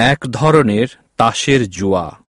এক ধরনের তাসের জুয়া।